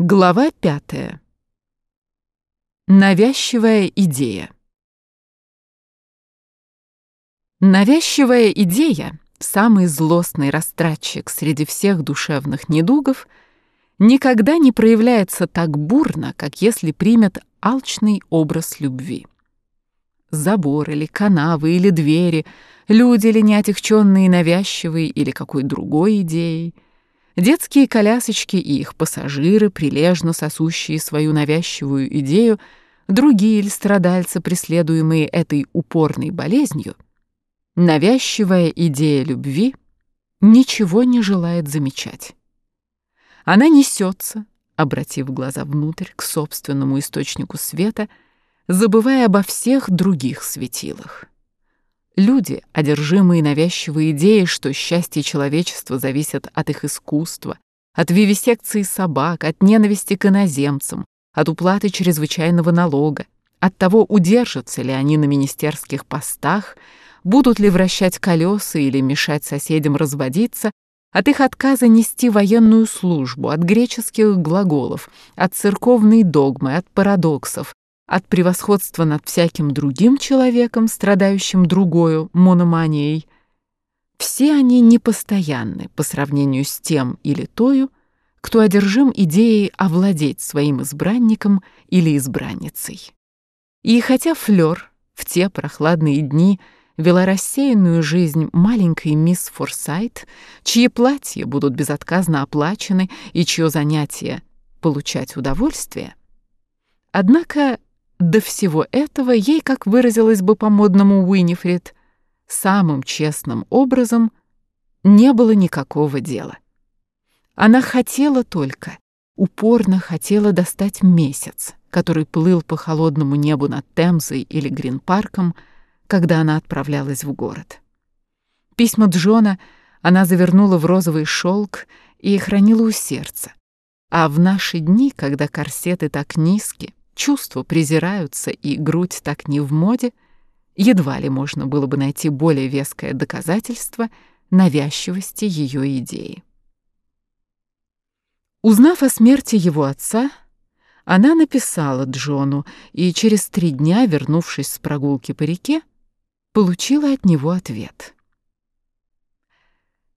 Глава пятая. Навязчивая идея. Навязчивая идея, самый злостный растратчик среди всех душевных недугов, никогда не проявляется так бурно, как если примет алчный образ любви. Забор или канавы или двери, люди ли неотягченные навязчивой или какой другой идеей — Детские колясочки и их пассажиры, прилежно сосущие свою навязчивую идею, другие ли страдальцы, преследуемые этой упорной болезнью, навязчивая идея любви ничего не желает замечать. Она несется, обратив глаза внутрь к собственному источнику света, забывая обо всех других светилах. Люди, одержимые навязчивой идеей, что счастье человечества зависит от их искусства, от вивисекции собак, от ненависти к иноземцам, от уплаты чрезвычайного налога, от того, удержатся ли они на министерских постах, будут ли вращать колеса или мешать соседям разводиться, от их отказа нести военную службу, от греческих глаголов, от церковной догмы, от парадоксов, от превосходства над всяким другим человеком, страдающим другою мономанией, все они непостоянны по сравнению с тем или тою, кто одержим идеей овладеть своим избранником или избранницей. И хотя Флёр в те прохладные дни вела рассеянную жизнь маленькой мисс Форсайт, чьи платья будут безотказно оплачены и чье занятие — получать удовольствие, однако до всего этого ей, как выразилась бы по-модному Уинифрид, самым честным образом не было никакого дела. Она хотела только, упорно хотела достать месяц, который плыл по холодному небу над Темзой или Грин-парком, когда она отправлялась в город. Письма Джона она завернула в розовый шелк и хранила у сердца. А в наши дни, когда корсеты так низки, чувства презираются и грудь так не в моде, едва ли можно было бы найти более веское доказательство навязчивости ее идеи. Узнав о смерти его отца, она написала Джону и через три дня, вернувшись с прогулки по реке, получила от него ответ.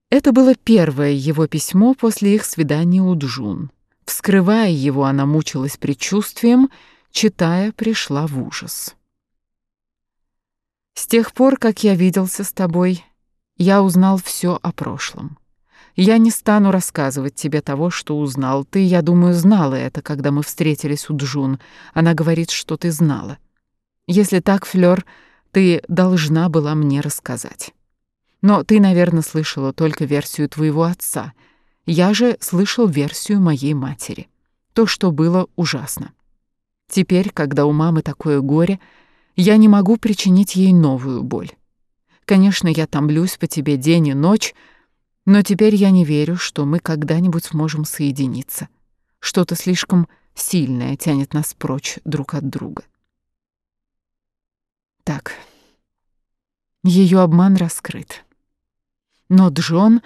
Это было первое его письмо после их свидания у Джун. Вскрывая его, она мучилась предчувствием, читая, пришла в ужас. С тех пор, как я виделся с тобой, я узнал все о прошлом. Я не стану рассказывать тебе того, что узнал. Ты, я думаю, знала это, когда мы встретились у Джун. Она говорит, что ты знала. Если так, Флёр, ты должна была мне рассказать. Но ты, наверное, слышала только версию твоего отца — я же слышал версию моей матери. То, что было ужасно. Теперь, когда у мамы такое горе, я не могу причинить ей новую боль. Конечно, я томлюсь по тебе день и ночь, но теперь я не верю, что мы когда-нибудь сможем соединиться. Что-то слишком сильное тянет нас прочь друг от друга. Так, ее обман раскрыт. Но Джон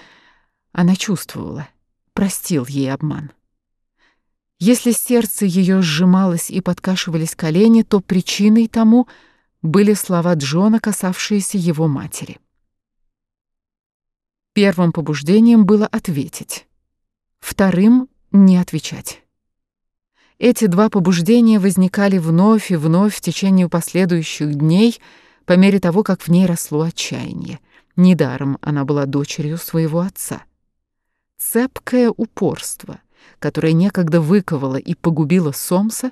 она чувствовала, простил ей обман. Если сердце ее сжималось и подкашивались колени, то причиной тому были слова Джона, касавшиеся его матери. Первым побуждением было ответить, вторым — не отвечать. Эти два побуждения возникали вновь и вновь в течение последующих дней по мере того, как в ней росло отчаяние. Недаром она была дочерью своего отца. Цепкое упорство, которое некогда выковало и погубило Сомса,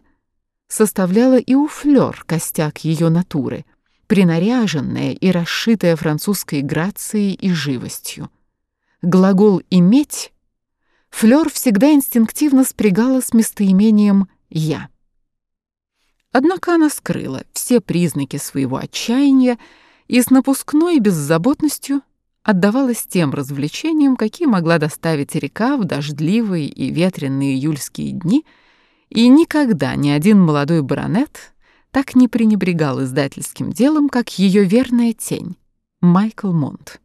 составляло и у Флёр костяк ее натуры, принаряженная и расшитая французской грацией и живостью. Глагол «иметь» Флёр всегда инстинктивно спрягала с местоимением «я». Однако она скрыла все признаки своего отчаяния и с напускной беззаботностью отдавалась тем развлечениям, какие могла доставить река в дождливые и ветреные июльские дни, и никогда ни один молодой баронет так не пренебрегал издательским делом, как ее верная тень, Майкл Монт.